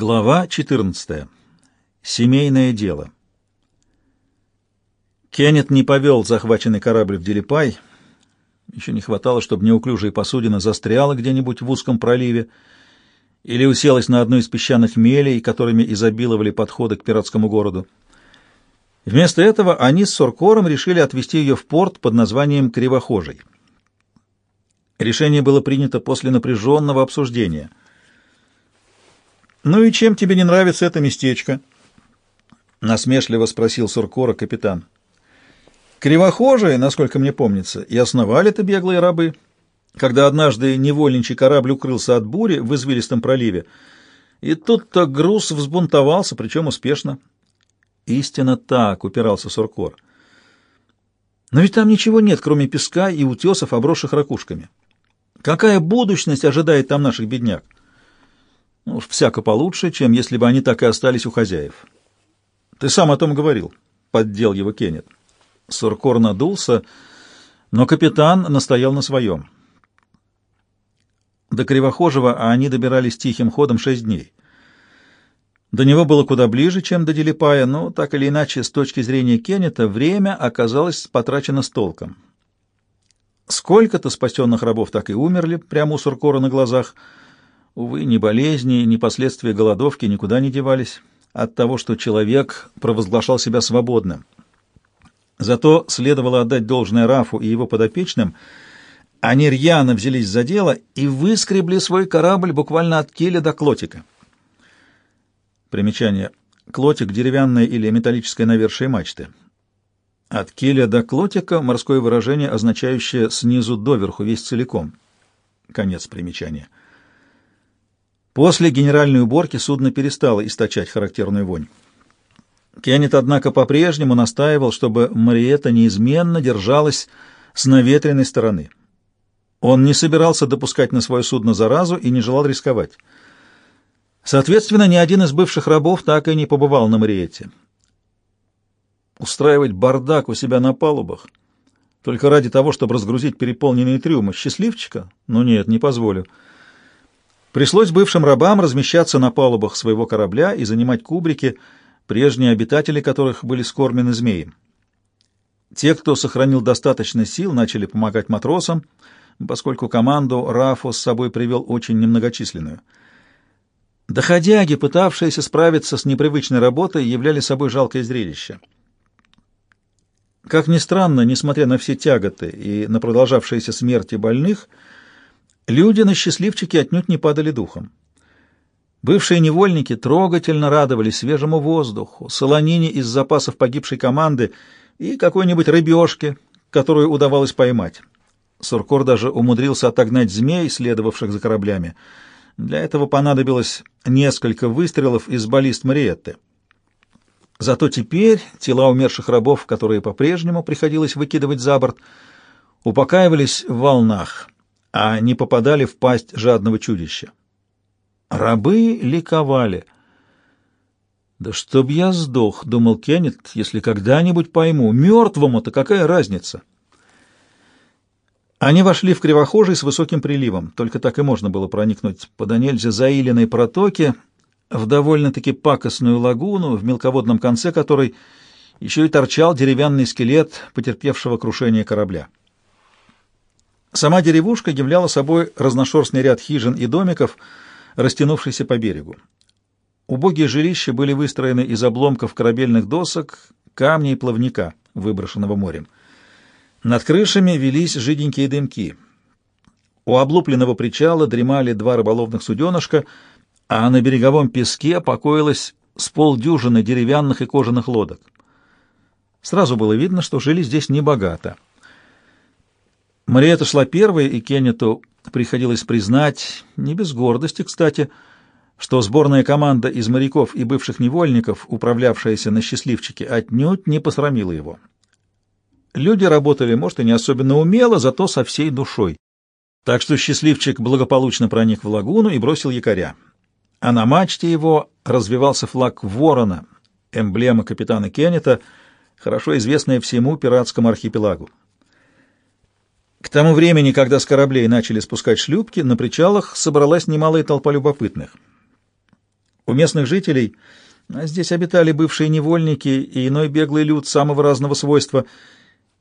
Глава 14. Семейное дело. Кеннет не повел захваченный корабль в Делипай. Еще не хватало, чтобы неуклюжая посудина застряла где-нибудь в узком проливе или уселась на одной из песчаных мелей, которыми изобиловали подходы к пиратскому городу. Вместо этого они с Соркором решили отвезти ее в порт под названием Кривохожий. Решение было принято после напряженного обсуждения — «Ну и чем тебе не нравится это местечко?» — насмешливо спросил Суркора капитан. «Кривохожие, насколько мне помнится, и основали-то беглые рабы. Когда однажды невольничий корабль укрылся от бури в извилистом проливе, и тут-то груз взбунтовался, причем успешно». «Истинно так», — упирался Суркор. «Но ведь там ничего нет, кроме песка и утесов, обросших ракушками. Какая будущность ожидает там наших бедняк?» Ну, уж всяко получше, чем если бы они так и остались у хозяев. Ты сам о том говорил, — поддел его Кеннет. Суркор надулся, но капитан настоял на своем. До Кривохожего они добирались тихим ходом шесть дней. До него было куда ближе, чем до Делипая, но, так или иначе, с точки зрения Кеннета, время оказалось потрачено с толком. Сколько-то спасенных рабов так и умерли прямо у Суркора на глазах — Увы, ни болезни, ни последствия голодовки никуда не девались от того, что человек провозглашал себя свободным. Зато следовало отдать должное Рафу и его подопечным. Они рьяно взялись за дело и выскребли свой корабль буквально от киля до клотика. Примечание. Клотик — деревянное или металлическое навершие мачты. От киля до клотика — морское выражение, означающее снизу доверху, весь целиком. Конец примечания. После генеральной уборки судно перестало источать характерную вонь. Кеннет, однако, по-прежнему настаивал, чтобы Мариетта неизменно держалась с наветренной стороны. Он не собирался допускать на свое судно заразу и не желал рисковать. Соответственно, ни один из бывших рабов так и не побывал на Мариетте. Устраивать бардак у себя на палубах только ради того, чтобы разгрузить переполненные трюмы. Счастливчика? Ну нет, не позволю. Пришлось бывшим рабам размещаться на палубах своего корабля и занимать кубрики, прежние обитатели которых были скормлены змеем. Те, кто сохранил достаточно сил, начали помогать матросам, поскольку команду Рафо с собой привел очень немногочисленную. Доходяги, пытавшиеся справиться с непривычной работой, являли собой жалкое зрелище. Как ни странно, несмотря на все тяготы и на продолжавшиеся смерти больных, Люди на счастливчике отнюдь не падали духом. Бывшие невольники трогательно радовались свежему воздуху, солонине из запасов погибшей команды и какой-нибудь рыбешке, которую удавалось поймать. Суркор даже умудрился отогнать змей, следовавших за кораблями. Для этого понадобилось несколько выстрелов из баллист Мариетты. Зато теперь тела умерших рабов, которые по-прежнему приходилось выкидывать за борт, упокаивались в волнах — а не попадали в пасть жадного чудища. Рабы ликовали. «Да чтоб я сдох», — думал Кеннет, — «если когда-нибудь пойму. Мертвому-то какая разница?» Они вошли в кривохожий с высоким приливом, только так и можно было проникнуть по нельзя заиленной протоке в довольно-таки пакостную лагуну, в мелководном конце которой еще и торчал деревянный скелет потерпевшего крушение корабля. Сама деревушка являла собой разношерстный ряд хижин и домиков, растянувшийся по берегу. Убогие жилища были выстроены из обломков корабельных досок, камней и плавника, выброшенного морем. Над крышами велись жиденькие дымки. У облупленного причала дремали два рыболовных суденышка, а на береговом песке покоилось с полдюжины деревянных и кожаных лодок. Сразу было видно, что жили здесь небогато — Мариэта шла первой, и Кеннету приходилось признать, не без гордости, кстати, что сборная команда из моряков и бывших невольников, управлявшаяся на счастливчике, отнюдь не посрамила его. Люди работали, может, и не особенно умело, зато со всей душой. Так что счастливчик благополучно проник в лагуну и бросил якоря. А на мачте его развивался флаг ворона, эмблема капитана Кеннета, хорошо известная всему пиратскому архипелагу. К тому времени, когда с кораблей начали спускать шлюпки, на причалах собралась немалая толпа любопытных. У местных жителей, а здесь обитали бывшие невольники и иной беглый люд самого разного свойства,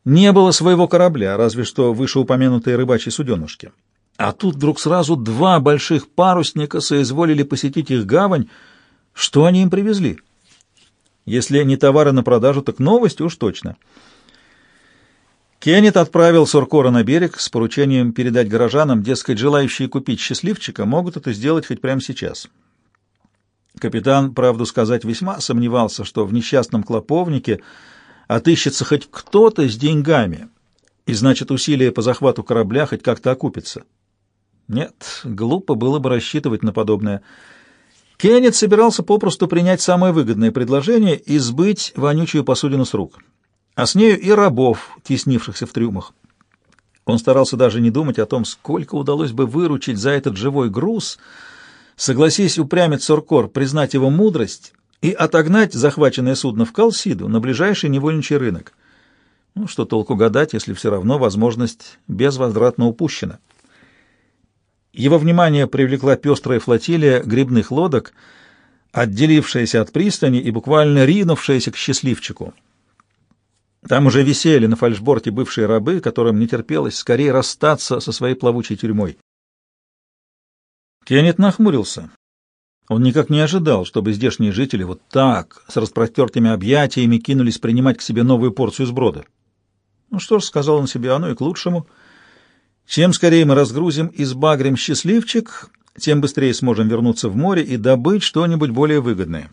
не было своего корабля, разве что вышеупомянутые рыбачьи суденышки. А тут вдруг сразу два больших парусника соизволили посетить их гавань. Что они им привезли? Если не товары на продажу, так новость уж точно. Кеннет отправил Суркора на берег с поручением передать горожанам, дескать, желающие купить счастливчика могут это сделать хоть прямо сейчас. Капитан, правду сказать, весьма сомневался, что в несчастном клоповнике отыщется хоть кто-то с деньгами, и значит, усилия по захвату корабля хоть как-то окупятся. Нет, глупо было бы рассчитывать на подобное. Кеннет собирался попросту принять самое выгодное предложение и сбыть вонючую посудину с рук, а с нею и рабов, теснившихся в трюмах. Он старался даже не думать о том, сколько удалось бы выручить за этот живой груз, согласись упрямить Соркор, признать его мудрость и отогнать захваченное судно в Калсиду на ближайший невольничий рынок. Ну, что толку гадать, если все равно возможность безвозвратно упущена. Его внимание привлекла пестрая флотилия грибных лодок, отделившаяся от пристани и буквально ринувшаяся к счастливчику. Там уже висели на фальшборте бывшие рабы, которым не терпелось скорее расстаться со своей плавучей тюрьмой. Кеннет нахмурился. Он никак не ожидал, чтобы здешние жители вот так, с распростертыми объятиями, кинулись принимать к себе новую порцию сброда. Ну что ж, сказал он себе, оно и к лучшему — чем скорее мы разгрузим и сбагрим счастливчик, тем быстрее сможем вернуться в море и добыть что-нибудь более выгодное.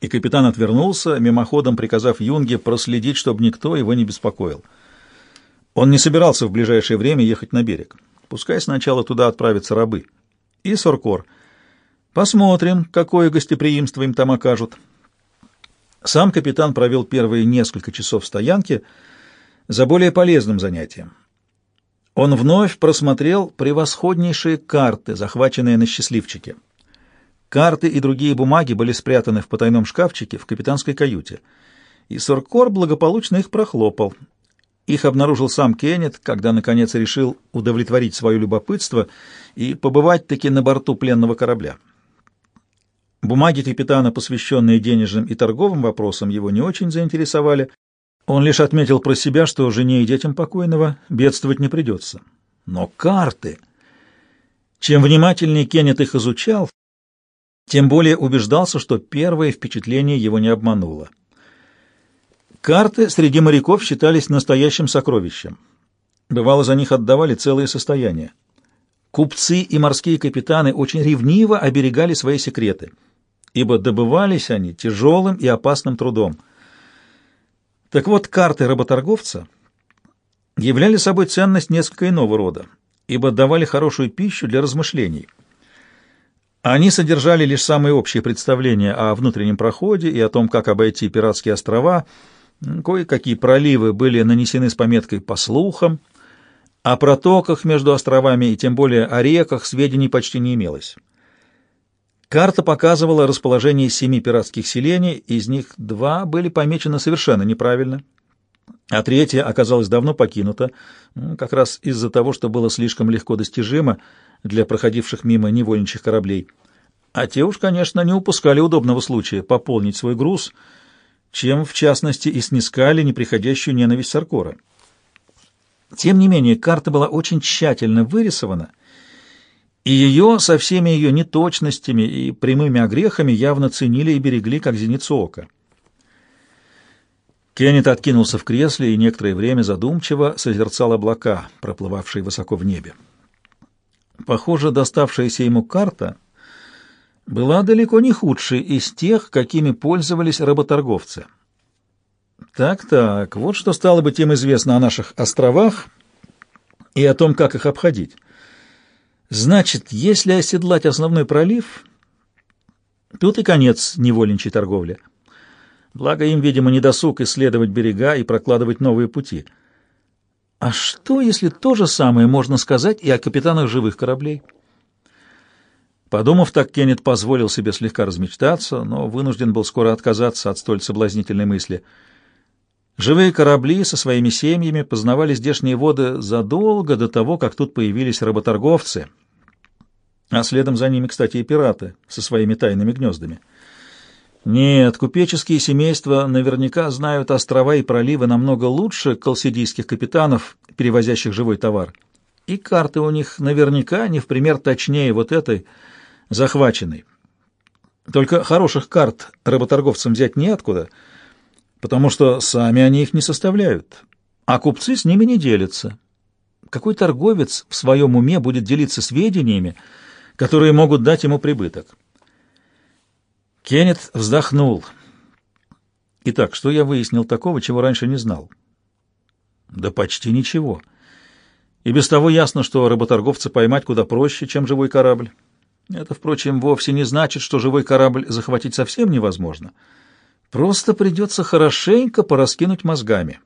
И капитан отвернулся, мимоходом приказав Юнге проследить, чтобы никто его не беспокоил. Он не собирался в ближайшее время ехать на берег. Пускай сначала туда отправятся рабы. И Соркор. Посмотрим, какое гостеприимство им там окажут. Сам капитан провел первые несколько часов в стоянке за более полезным занятием он вновь просмотрел превосходнейшие карты, захваченные на счастливчике. Карты и другие бумаги были спрятаны в потайном шкафчике в капитанской каюте, и Соркор благополучно их прохлопал. Их обнаружил сам Кеннет, когда, наконец, решил удовлетворить свое любопытство и побывать-таки на борту пленного корабля. Бумаги капитана, посвященные денежным и торговым вопросам, его не очень заинтересовали, он лишь отметил про себя, что жене и детям покойного бедствовать не придется. Но карты... Чем внимательнее Кеннет их изучал, тем более убеждался, что первое впечатление его не обмануло. Карты среди моряков считались настоящим сокровищем. Бывало, за них отдавали целые состояния. Купцы и морские капитаны очень ревниво оберегали свои секреты, ибо добывались они тяжелым и опасным трудом — так вот, карты работорговца являли собой ценность несколько иного рода, ибо давали хорошую пищу для размышлений. Они содержали лишь самые общие представления о внутреннем проходе и о том, как обойти пиратские острова, кое-какие проливы были нанесены с пометкой «по слухам», о протоках между островами и тем более о реках сведений почти не имелось. Карта показывала расположение семи пиратских селений, из них два были помечены совершенно неправильно, а третье оказалось давно покинуто, как раз из-за того, что было слишком легко достижимо для проходивших мимо невольничьих кораблей. А те уж, конечно, не упускали удобного случая пополнить свой груз, чем, в частности, и снискали неприходящую ненависть Саркора. Тем не менее, карта была очень тщательно вырисована — и ее со всеми ее неточностями и прямыми огрехами явно ценили и берегли, как зеницу ока. Кеннет откинулся в кресле и некоторое время задумчиво созерцал облака, проплывавшие высоко в небе. Похоже, доставшаяся ему карта была далеко не худшей из тех, какими пользовались работорговцы. Так-так, вот что стало бы тем известно о наших островах и о том, как их обходить. Значит, если оседлать основной пролив, тут и конец невольничьей торговли. Благо им, видимо, не досуг исследовать берега и прокладывать новые пути. А что, если то же самое можно сказать и о капитанах живых кораблей? Подумав так, Кеннет позволил себе слегка размечтаться, но вынужден был скоро отказаться от столь соблазнительной мысли — Живые корабли со своими семьями познавали здешние воды задолго до того, как тут появились работорговцы. а следом за ними, кстати, и пираты со своими тайными гнездами. Нет, купеческие семейства наверняка знают острова и проливы намного лучше колсидийских капитанов, перевозящих живой товар. И карты у них наверняка не в пример точнее вот этой захваченной. Только хороших карт работорговцам взять неоткуда, потому что сами они их не составляют, а купцы с ними не делятся. Какой торговец в своем уме будет делиться сведениями, которые могут дать ему прибыток? Кеннет вздохнул. Итак, что я выяснил такого, чего раньше не знал? Да почти ничего. И без того ясно, что работорговца поймать куда проще, чем живой корабль. Это, впрочем, вовсе не значит, что живой корабль захватить совсем невозможно. Просто придется хорошенько пораскинуть мозгами.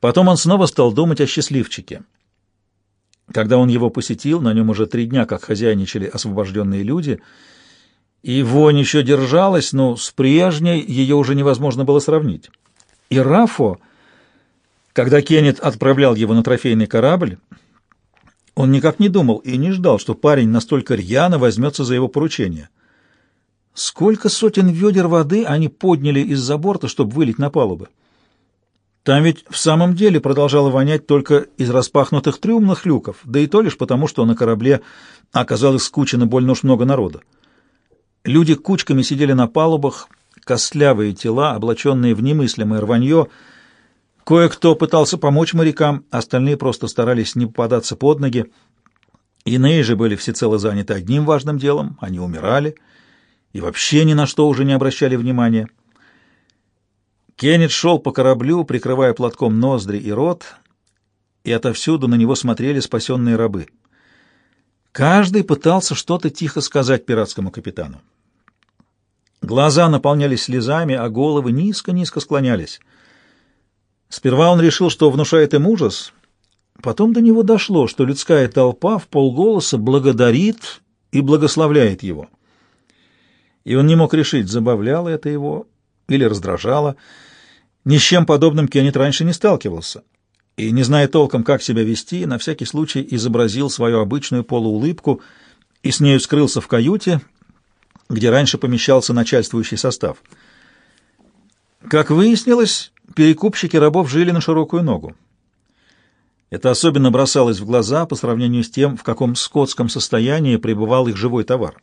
Потом он снова стал думать о счастливчике. Когда он его посетил, на нем уже три дня как хозяйничали освобожденные люди — и вонь еще держалась, но с прежней ее уже невозможно было сравнить. И Рафо, когда Кеннет отправлял его на трофейный корабль, он никак не думал и не ждал, что парень настолько рьяно возьмется за его поручение. Сколько сотен ведер воды они подняли из-за борта, чтобы вылить на палубы? Там ведь в самом деле продолжало вонять только из распахнутых трюмных люков, да и то лишь потому, что на корабле оказалось скучено больно уж много народа. Люди кучками сидели на палубах, костлявые тела, облаченные в немыслимое рванье. Кое-кто пытался помочь морякам, остальные просто старались не попадаться под ноги. Иные же были всецело заняты одним важным делом — они умирали и вообще ни на что уже не обращали внимания. Кеннет шел по кораблю, прикрывая платком ноздри и рот, и отовсюду на него смотрели спасенные рабы. Каждый пытался что-то тихо сказать пиратскому капитану. Глаза наполнялись слезами, а головы низко-низко склонялись. Сперва он решил, что внушает им ужас, потом до него дошло, что людская толпа в полголоса благодарит и благословляет его. И он не мог решить, забавляло это его или раздражало. Ни с чем подобным Кеннет раньше не сталкивался, и, не зная толком, как себя вести, на всякий случай изобразил свою обычную полуулыбку и с нею скрылся в каюте, где раньше помещался начальствующий состав. Как выяснилось, перекупщики рабов жили на широкую ногу. Это особенно бросалось в глаза по сравнению с тем, в каком скотском состоянии пребывал их живой товар.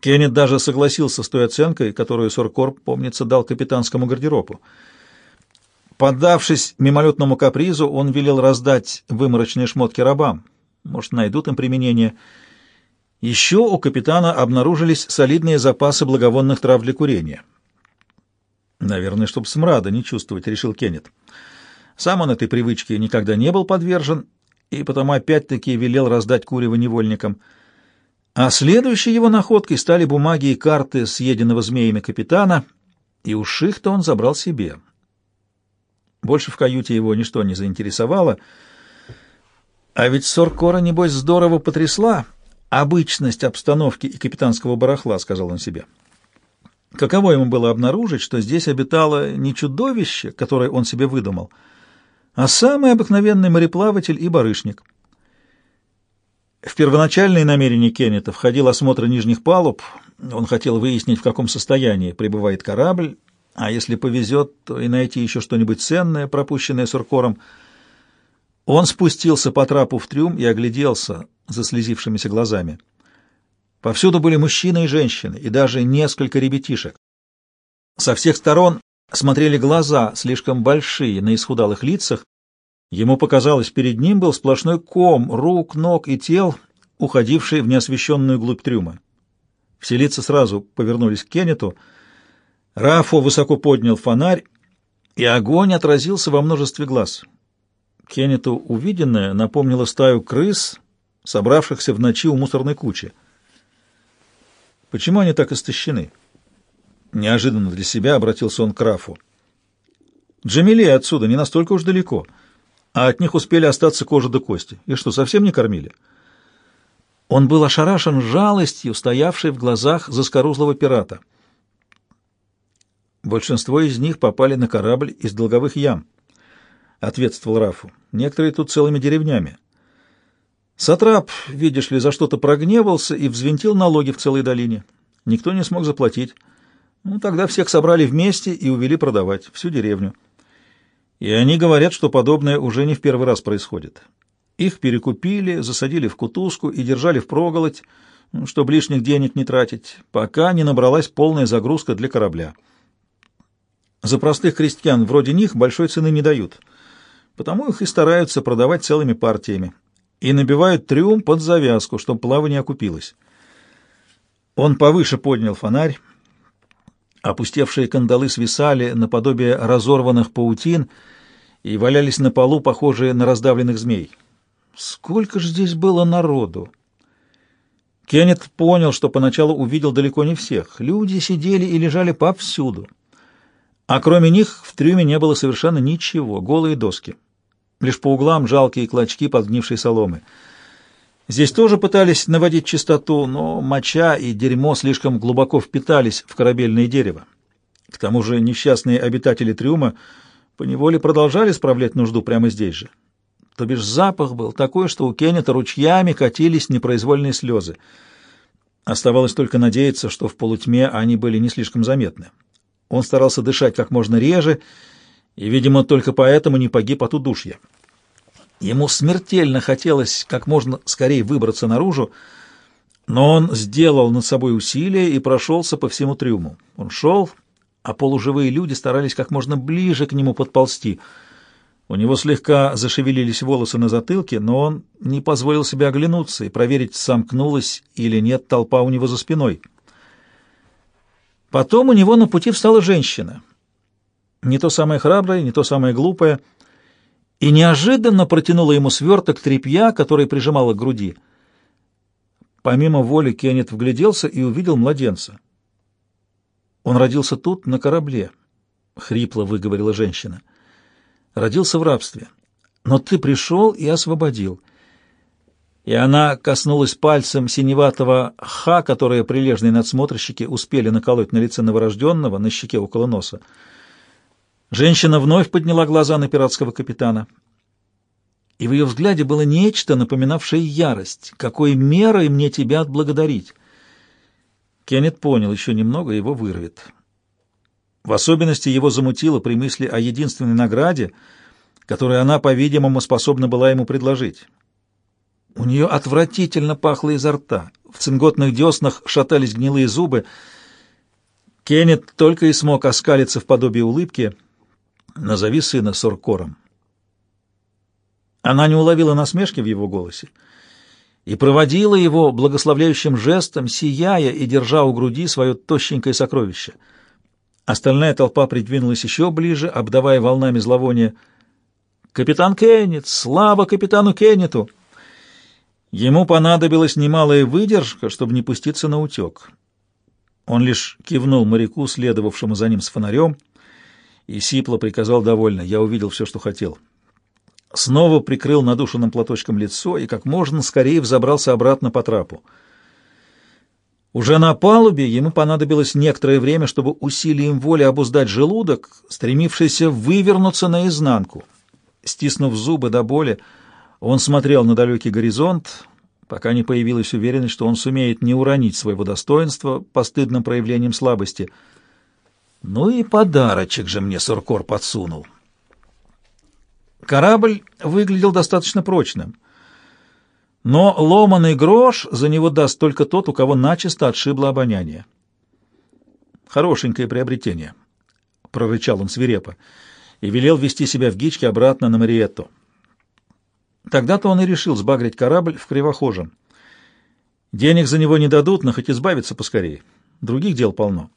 Кеннет даже согласился с той оценкой, которую Соркор, помнится, дал капитанскому гардеробу. Поддавшись мимолетному капризу, он велел раздать выморочные шмотки рабам. Может, найдут им применение – еще у капитана обнаружились солидные запасы благовонных трав для курения. «Наверное, чтобы смрада не чувствовать», — решил Кеннет. Сам он этой привычке никогда не был подвержен, и потому опять-таки велел раздать курево невольникам. А следующей его находкой стали бумаги и карты съеденного змеями капитана, и уж их-то он забрал себе. Больше в каюте его ничто не заинтересовало, а ведь Соркора, небось, здорово потрясла — обычность обстановки и капитанского барахла, сказал он себе. Каково ему было обнаружить, что здесь обитало не чудовище, которое он себе выдумал, а самый обыкновенный мореплаватель и барышник. В первоначальные намерения Кеннета входил осмотр нижних палуб. Он хотел выяснить, в каком состоянии пребывает корабль, а если повезет, то и найти еще что-нибудь ценное, пропущенное Суркором. Он спустился по трапу в трюм и огляделся заслезившимися глазами. Повсюду были мужчины и женщины, и даже несколько ребятишек. Со всех сторон смотрели глаза, слишком большие, на исхудалых лицах. Ему показалось, перед ним был сплошной ком рук, ног и тел, уходивший в неосвещенную глубь трюма. Все лица сразу повернулись к Кеннету. Рафо высоко поднял фонарь, и огонь отразился во множестве глаз. Кеннету увиденное напомнило стаю крыс, собравшихся в ночи у мусорной кучи. Почему они так истощены? Неожиданно для себя обратился он к Рафу. Джамиле отсюда не настолько уж далеко, а от них успели остаться кожа до кости. И что, совсем не кормили? Он был ошарашен жалостью, стоявшей в глазах заскорузлого пирата. Большинство из них попали на корабль из долговых ям, — ответствовал Рафу. Некоторые тут целыми деревнями. Сатрап, видишь ли, за что-то прогневался и взвинтил налоги в целой долине. Никто не смог заплатить. Ну, тогда всех собрали вместе и увели продавать, всю деревню. И они говорят, что подобное уже не в первый раз происходит. Их перекупили, засадили в кутузку и держали в проголодь, ну, чтобы лишних денег не тратить, пока не набралась полная загрузка для корабля. За простых крестьян вроде них большой цены не дают, потому их и стараются продавать целыми партиями и набивают трюм под завязку, чтобы плавание окупилось. Он повыше поднял фонарь, опустевшие кандалы свисали наподобие разорванных паутин и валялись на полу, похожие на раздавленных змей. Сколько же здесь было народу! Кеннет понял, что поначалу увидел далеко не всех. Люди сидели и лежали повсюду. А кроме них в трюме не было совершенно ничего, голые доски. Лишь по углам жалкие клочки подгнившей соломы. Здесь тоже пытались наводить чистоту, но моча и дерьмо слишком глубоко впитались в корабельное дерево. К тому же несчастные обитатели трюма поневоле продолжали справлять нужду прямо здесь же. То бишь запах был такой, что у Кеннета ручьями катились непроизвольные слезы. Оставалось только надеяться, что в полутьме они были не слишком заметны. Он старался дышать как можно реже, и, видимо, только поэтому не погиб от удушья. Ему смертельно хотелось как можно скорее выбраться наружу, но он сделал над собой усилие и прошелся по всему трюму. Он шел, а полуживые люди старались как можно ближе к нему подползти — у него слегка зашевелились волосы на затылке, но он не позволил себе оглянуться и проверить, сомкнулась или нет толпа у него за спиной. Потом у него на пути встала женщина. Не то самая храбрая, не то самая глупая, и неожиданно протянула ему сверток тряпья, который прижимала к груди. Помимо воли Кеннет вгляделся и увидел младенца. «Он родился тут, на корабле», — хрипло выговорила женщина. — родился в рабстве, но ты пришел и освободил». И она коснулась пальцем синеватого ха, которое прилежные надсмотрщики успели наколоть на лице новорожденного, на щеке около носа. Женщина вновь подняла глаза на пиратского капитана, и в ее взгляде было нечто, напоминавшее ярость. «Какой мерой мне тебя отблагодарить?» Кеннет понял, еще немного его вырвет. В особенности его замутило при мысли о единственной награде, которую она, по-видимому, способна была ему предложить. У нее отвратительно пахло изо рта, в цинготных деснах шатались гнилые зубы. Кеннет только и смог оскалиться в подобие улыбки. «Назови сына Соркором». Она не уловила насмешки в его голосе и проводила его благословляющим жестом, сияя и держа у груди свое тощенькое сокровище — Остальная толпа придвинулась еще ближе, обдавая волнами зловония. «Капитан Кеннет! Слава капитану Кеннету!» Ему понадобилась немалая выдержка, чтобы не пуститься на утек. Он лишь кивнул моряку, следовавшему за ним с фонарем, и сипло приказал довольно. Я увидел все, что хотел. Снова прикрыл надушенным платочком лицо и как можно скорее взобрался обратно по трапу. Уже на палубе ему понадобилось некоторое время, чтобы усилием воли обуздать желудок, стремившийся вывернуться наизнанку. Стиснув зубы до боли, он смотрел на далекий горизонт, пока не появилась уверенность, что он сумеет не уронить своего достоинства постыдным проявлением слабости. Ну и подарочек же мне Суркор подсунул. Корабль выглядел достаточно прочным — но ломаный грош за него даст только тот, у кого начисто отшибло обоняние. «Хорошенькое приобретение», — прорычал он свирепо, и велел вести себя в гичке обратно на Мариетту. Тогда-то он и решил сбагрить корабль в Кривохожем. Денег за него не дадут, но хоть избавиться поскорее. Других дел полно.